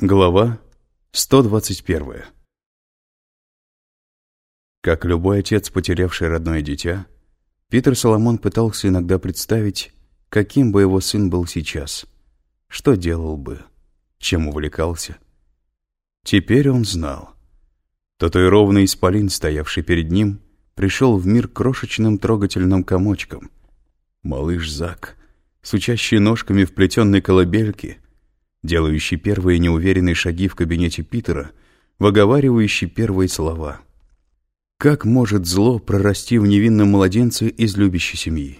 Глава 121 Как любой отец, потерявший родное дитя, Питер Соломон пытался иногда представить, каким бы его сын был сейчас, что делал бы, чем увлекался. Теперь он знал. Татуированный исполин, стоявший перед ним, пришел в мир крошечным трогательным комочком. Малыш Зак, сучащий ножками в плетенной колыбельке — делающий первые неуверенные шаги в кабинете Питера, выговаривающий первые слова. Как может зло прорасти в невинном младенце из любящей семьи?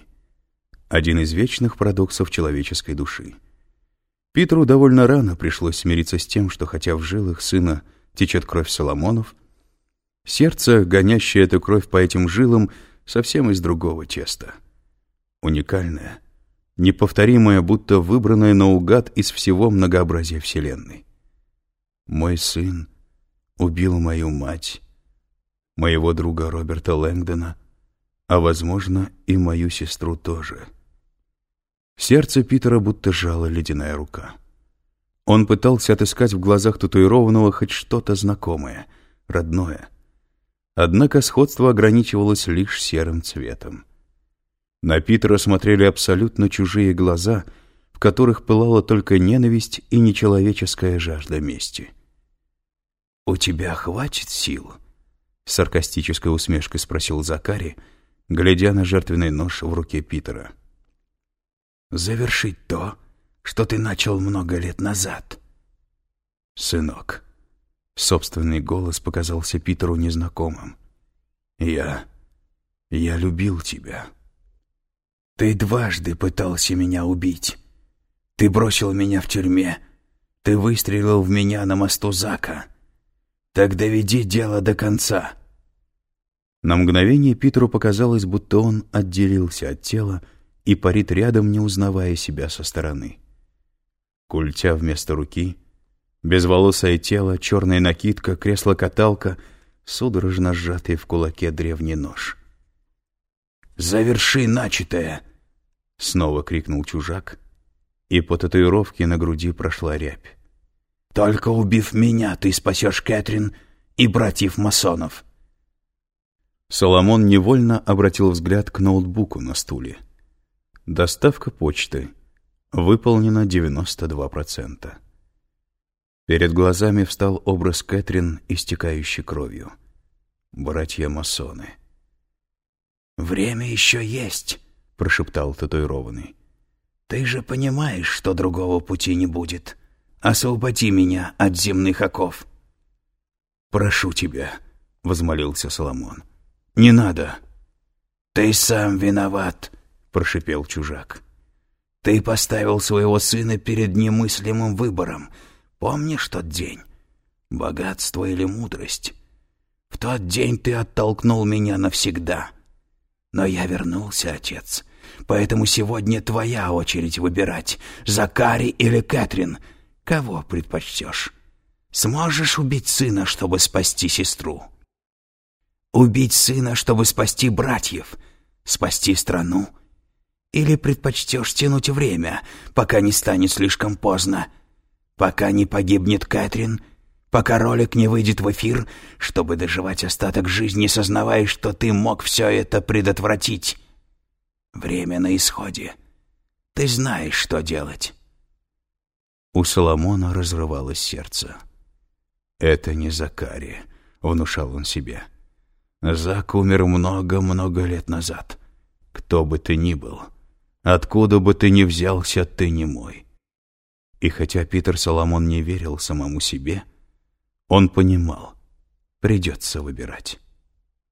Один из вечных парадоксов человеческой души. Питеру довольно рано пришлось смириться с тем, что хотя в жилах сына течет кровь Соломонов, сердце, гонящее эту кровь по этим жилам, совсем из другого теста. Уникальное — неповторимое, будто выбранное наугад из всего многообразия Вселенной. Мой сын убил мою мать, моего друга Роберта Лэнгдона, а, возможно, и мою сестру тоже. Сердце Питера будто жала ледяная рука. Он пытался отыскать в глазах татуированного хоть что-то знакомое, родное. Однако сходство ограничивалось лишь серым цветом. На Питера смотрели абсолютно чужие глаза, в которых пылала только ненависть и нечеловеческая жажда мести. «У тебя хватит сил?» — с саркастической усмешкой спросил Закари, глядя на жертвенный нож в руке Питера. «Завершить то, что ты начал много лет назад». «Сынок», — собственный голос показался Питеру незнакомым. «Я... я любил тебя». Ты дважды пытался меня убить. Ты бросил меня в тюрьме. Ты выстрелил в меня на мосту Зака. Так доведи дело до конца». На мгновение Питеру показалось, будто он отделился от тела и парит рядом, не узнавая себя со стороны. Культя вместо руки, безволосое тело, черная накидка, кресло-каталка, судорожно сжатый в кулаке древний нож — «Заверши начатое!» — снова крикнул чужак, и по татуировке на груди прошла рябь. «Только убив меня, ты спасешь Кэтрин и братьев-масонов!» Соломон невольно обратил взгляд к ноутбуку на стуле. Доставка почты. Выполнена 92%. Перед глазами встал образ Кэтрин, истекающий кровью. Братья-масоны. «Время еще есть», — прошептал татуированный. «Ты же понимаешь, что другого пути не будет. Освободи меня от земных оков». «Прошу тебя», — возмолился Соломон. «Не надо». «Ты сам виноват», — прошипел чужак. «Ты поставил своего сына перед немыслимым выбором. Помнишь тот день? Богатство или мудрость? В тот день ты оттолкнул меня навсегда». Но я вернулся, отец. Поэтому сегодня твоя очередь выбирать, Закари или Кэтрин. Кого предпочтешь? Сможешь убить сына, чтобы спасти сестру? Убить сына, чтобы спасти братьев? Спасти страну? Или предпочтешь тянуть время, пока не станет слишком поздно? Пока не погибнет Кэтрин — пока ролик не выйдет в эфир, чтобы доживать остаток жизни, сознавая, что ты мог все это предотвратить. Время на исходе. Ты знаешь, что делать. У Соломона разрывалось сердце. «Это не Закари», — внушал он себе. «Зак умер много-много лет назад. Кто бы ты ни был, откуда бы ты ни взялся, ты не мой». И хотя Питер Соломон не верил самому себе, — он понимал, придется выбирать.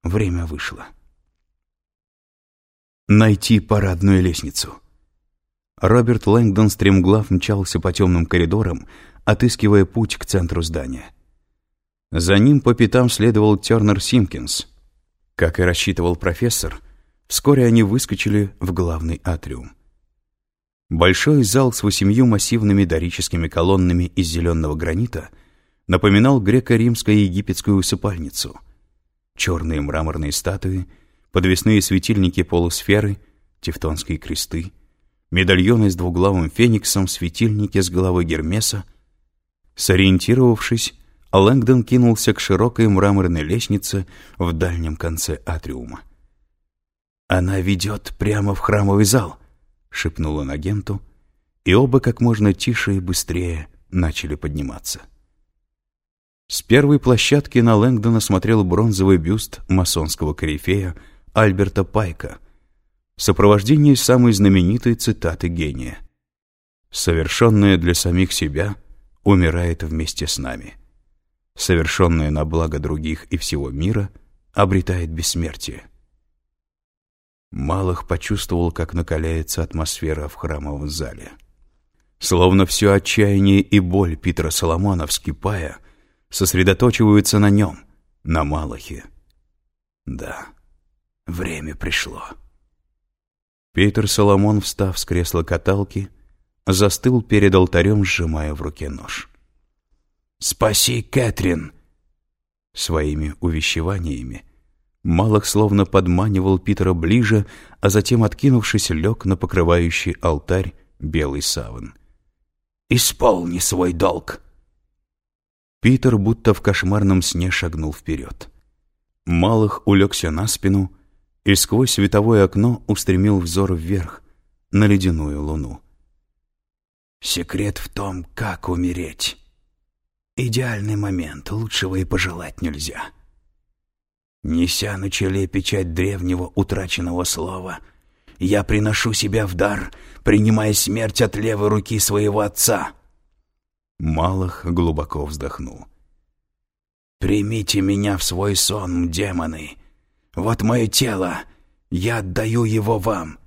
Время вышло. Найти парадную лестницу. Роберт Лэнгдон стремглав мчался по темным коридорам, отыскивая путь к центру здания. За ним по пятам следовал Тернер Симкинс. Как и рассчитывал профессор, вскоре они выскочили в главный атриум. Большой зал с восемью массивными дорическими колоннами из зеленого гранита — напоминал греко-римско-египетскую усыпальницу. Черные мраморные статуи, подвесные светильники полусферы, тевтонские кресты, медальоны с двуглавым фениксом, светильники с головой Гермеса. Сориентировавшись, Лэнгдон кинулся к широкой мраморной лестнице в дальнем конце атриума. «Она ведет прямо в храмовый зал», — шепнул он агенту, и оба как можно тише и быстрее начали подниматься. С первой площадки на Лэнгдона смотрел бронзовый бюст масонского корифея Альберта Пайка в сопровождении самой знаменитой цитаты гения. «Совершенное для самих себя умирает вместе с нами» совершенное на благо других и всего мира, обретает бессмертие. Малых почувствовал, как накаляется атмосфера в храмовом зале. Словно все отчаяние и боль Питера Соломона, вскипая, сосредоточиваются на нем, на Малахе. Да, время пришло. Питер Соломон, встав с кресла каталки, застыл перед алтарем, сжимая в руке нож. «Спаси Кэтрин!» Своими увещеваниями Малых словно подманивал Питера ближе, а затем, откинувшись, лег на покрывающий алтарь белый саван. «Исполни свой долг!» Питер будто в кошмарном сне шагнул вперед. Малых улегся на спину и сквозь световое окно устремил взор вверх, на ледяную луну. «Секрет в том, как умереть». Идеальный момент, лучшего и пожелать нельзя. Неся на челе печать древнего утраченного слова, я приношу себя в дар, принимая смерть от левой руки своего отца. Малых глубоко вздохнул. «Примите меня в свой сон, демоны. Вот мое тело, я отдаю его вам».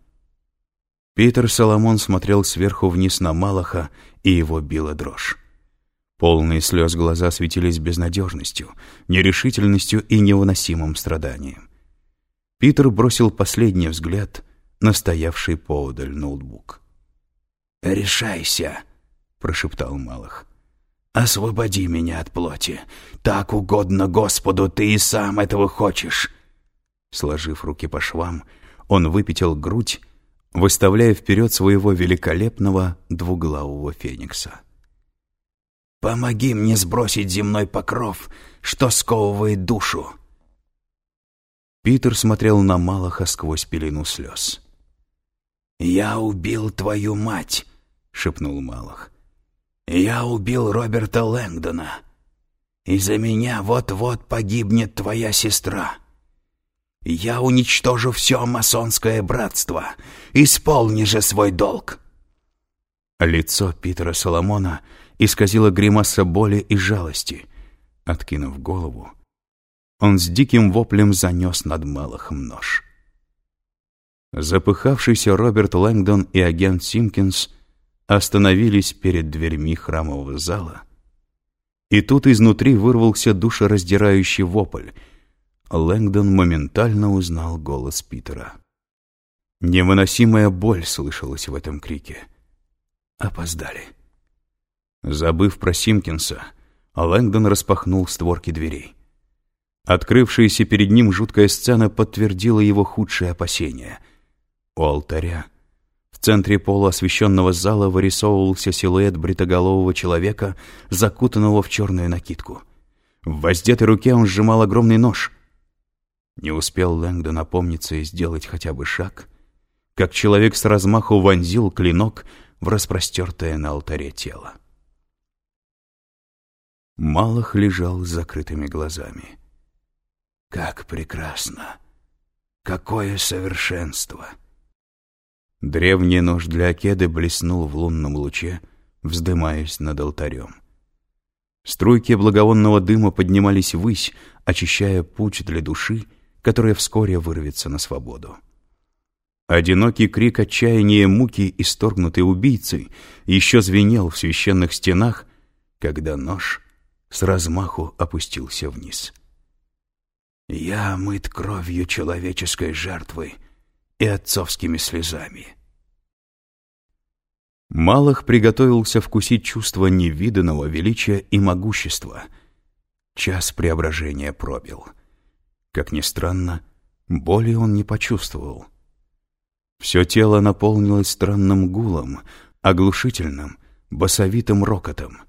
Питер Соломон смотрел сверху вниз на Малаха, и его била дрожь. Полные слез глаза светились безнадежностью, нерешительностью и невыносимым страданием. Питер бросил последний взгляд на стоявший поодаль ноутбук. «Решайся», — прошептал Малых. «Освободи меня от плоти. Так угодно Господу, ты и сам этого хочешь». Сложив руки по швам, он выпятил грудь, выставляя вперед своего великолепного двуглавого феникса. Помоги мне сбросить земной покров, что сковывает душу. Питер смотрел на Малаха сквозь пелену слез. «Я убил твою мать», — шепнул Малах. «Я убил Роберта Лэнгдона. Из-за меня вот-вот погибнет твоя сестра. Я уничтожу все масонское братство. Исполни же свой долг». Лицо Питера Соломона — исказила гримаса боли и жалости. Откинув голову, он с диким воплем занес над Малахом нож. Запыхавшийся Роберт Лэнгдон и агент Симкинс остановились перед дверьми храмового зала, и тут изнутри вырвался душераздирающий вопль. Лэнгдон моментально узнал голос Питера. Невыносимая боль слышалась в этом крике. Опоздали. Забыв про Симкинса, Лэнгдон распахнул створки дверей. Открывшаяся перед ним жуткая сцена подтвердила его худшие опасения. У алтаря, в центре полуосвещенного зала, вырисовывался силуэт бритоголового человека, закутанного в черную накидку. В воздетой руке он сжимал огромный нож. Не успел Лэнгдон опомниться и сделать хотя бы шаг, как человек с размаху вонзил клинок в распростертое на алтаре тело. Малых лежал с закрытыми глазами. «Как прекрасно! Какое совершенство!» Древний нож для Акеды блеснул в лунном луче, вздымаясь над алтарем. Струйки благовонного дыма поднимались ввысь, очищая путь для души, которая вскоре вырвется на свободу. Одинокий крик отчаяния муки, исторгнутой убийцей, еще звенел в священных стенах, когда нож с размаху опустился вниз. «Я мыт кровью человеческой жертвы и отцовскими слезами». Малых приготовился вкусить чувство невиданного величия и могущества. Час преображения пробил. Как ни странно, боли он не почувствовал. Все тело наполнилось странным гулом, оглушительным, басовитым рокотом.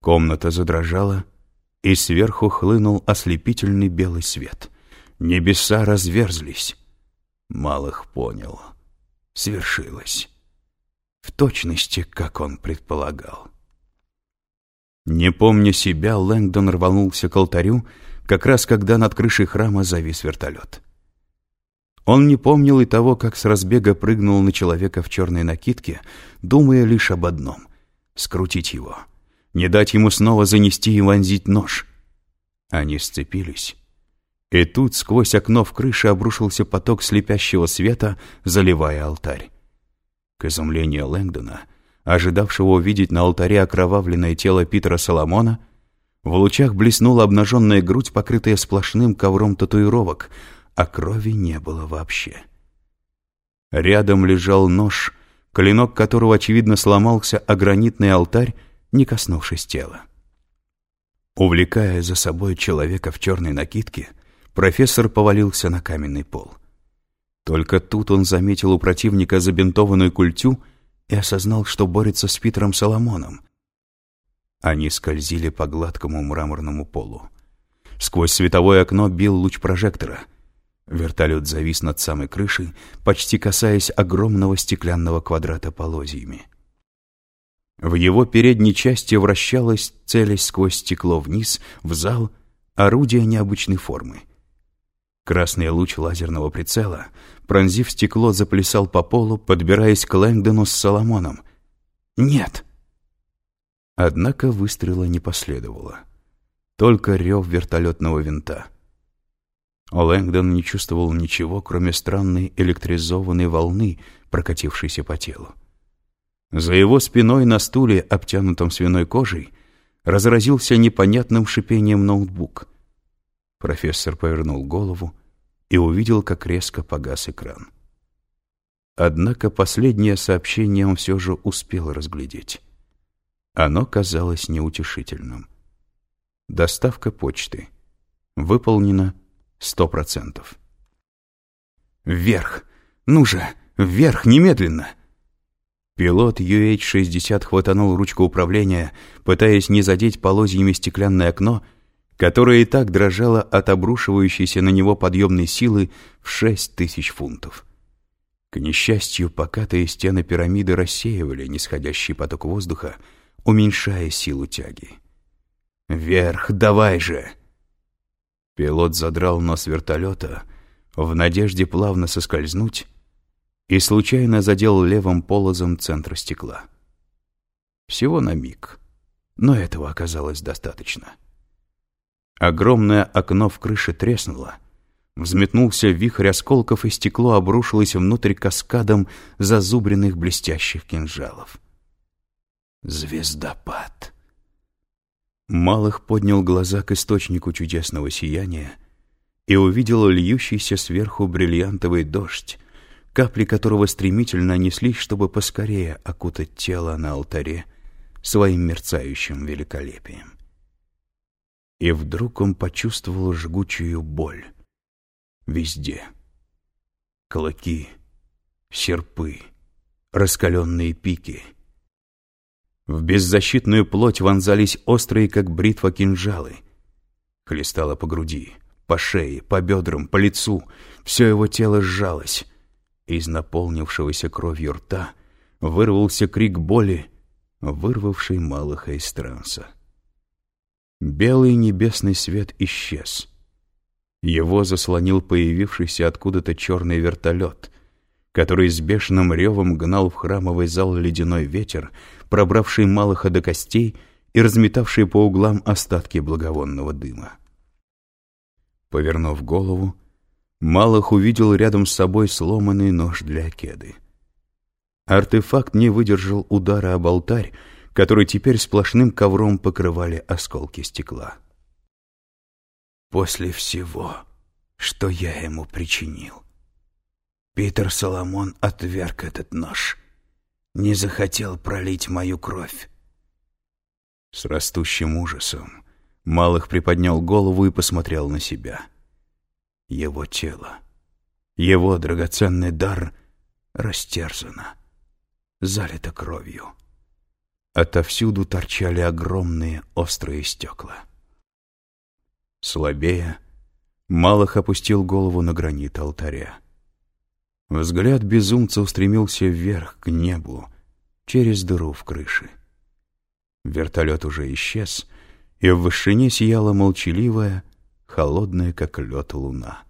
Комната задрожала, и сверху хлынул ослепительный белый свет. Небеса разверзлись. Малых понял. Свершилось. В точности, как он предполагал. Не помня себя, Лэнгдон рванулся к алтарю, как раз когда над крышей храма завис вертолет. Он не помнил и того, как с разбега прыгнул на человека в черной накидке, думая лишь об одном — скрутить его, не дать ему снова занести и вонзить нож. Они сцепились. И тут сквозь окно в крыше обрушился поток слепящего света, заливая алтарь. К изумлению Лэнгдона, ожидавшего увидеть на алтаре окровавленное тело Питера Соломона, в лучах блеснула обнаженная грудь, покрытая сплошным ковром татуировок — а крови не было вообще. Рядом лежал нож, клинок которого, очевидно, сломался о гранитный алтарь, не коснувшись тела. Увлекая за собой человека в черной накидке, профессор повалился на каменный пол. Только тут он заметил у противника забинтованную культю и осознал, что борется с Питером Соломоном. Они скользили по гладкому мраморному полу. Сквозь световое окно бил луч прожектора — Вертолет завис над самой крышей, почти касаясь огромного стеклянного квадрата полозьями. В его передней части вращалось, целясь сквозь стекло вниз, в зал, орудие необычной формы. Красный луч лазерного прицела, пронзив стекло, заплясал по полу, подбираясь к Лэнгдону с Соломоном. «Нет!» Однако выстрела не последовало. Только рев вертолетного винта — Лэнгдон не чувствовал ничего, кроме странной электризованной волны, прокатившейся по телу. За его спиной на стуле, обтянутом свиной кожей, разразился непонятным шипением ноутбук. Профессор повернул голову и увидел, как резко погас экран. Однако последнее сообщение он все же успел разглядеть. Оно казалось неутешительным. Доставка почты. Выполнена Сто процентов. «Вверх! Ну же, вверх, немедленно!» Пилот UH-60 хватанул ручку управления, пытаясь не задеть полозьями стеклянное окно, которое и так дрожало от обрушивающейся на него подъемной силы в шесть тысяч фунтов. К несчастью, покатые стены пирамиды рассеивали нисходящий поток воздуха, уменьшая силу тяги. «Вверх, давай же!» Пилот задрал нос вертолета в надежде плавно соскользнуть и случайно задел левым полозом центра стекла. Всего на миг, но этого оказалось достаточно. Огромное окно в крыше треснуло, взметнулся вихрь осколков, и стекло обрушилось внутрь каскадом зазубренных блестящих кинжалов. Звездопад. Малых поднял глаза к источнику чудесного сияния и увидел льющийся сверху бриллиантовый дождь, капли которого стремительно неслись, чтобы поскорее окутать тело на алтаре своим мерцающим великолепием. И вдруг он почувствовал жгучую боль. Везде. Клыки, серпы, раскаленные пики — в беззащитную плоть вонзались острые, как бритва, кинжалы. Хлестало по груди, по шее, по бедрам, по лицу. Все его тело сжалось. Из наполнившегося кровью рта вырвался крик боли, вырвавший Малыха из транса. Белый небесный свет исчез. Его заслонил появившийся откуда-то черный вертолет, который с бешеным ревом гнал в храмовый зал ледяной ветер, пробравший Малыха до костей и разметавший по углам остатки благовонного дыма. Повернув голову, Малых увидел рядом с собой сломанный нож для кеды. Артефакт не выдержал удара об алтарь, который теперь сплошным ковром покрывали осколки стекла. После всего, что я ему причинил, Питер Соломон отверг этот нож — не захотел пролить мою кровь. С растущим ужасом Малых приподнял голову и посмотрел на себя. Его тело, его драгоценный дар растерзано, залито кровью. Отовсюду торчали огромные острые стекла. Слабея, Малых опустил голову на гранит алтаря. Взгляд безумца устремился вверх, к небу, через дыру в крыше. Вертолет уже исчез, и в вышине сияла молчаливая, холодная, как лед, луна.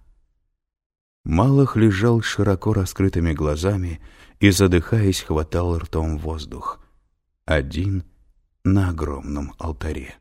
Малых лежал широко раскрытыми глазами и, задыхаясь, хватал ртом воздух. Один на огромном алтаре.